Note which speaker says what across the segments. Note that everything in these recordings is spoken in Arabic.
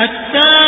Speaker 1: التائبون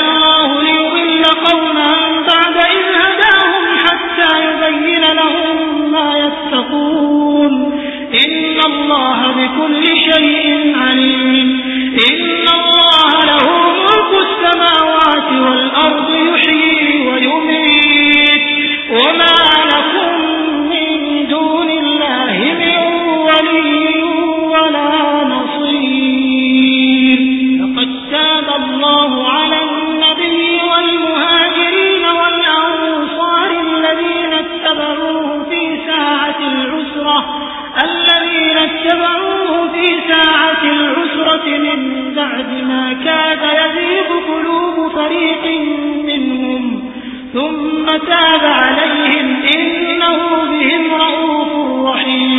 Speaker 1: قوما بعد إذ هداهم حتى يبين لهم ما يتقون. إن الله ما كاد يزيغ قلوب فريق منهم ثم تاب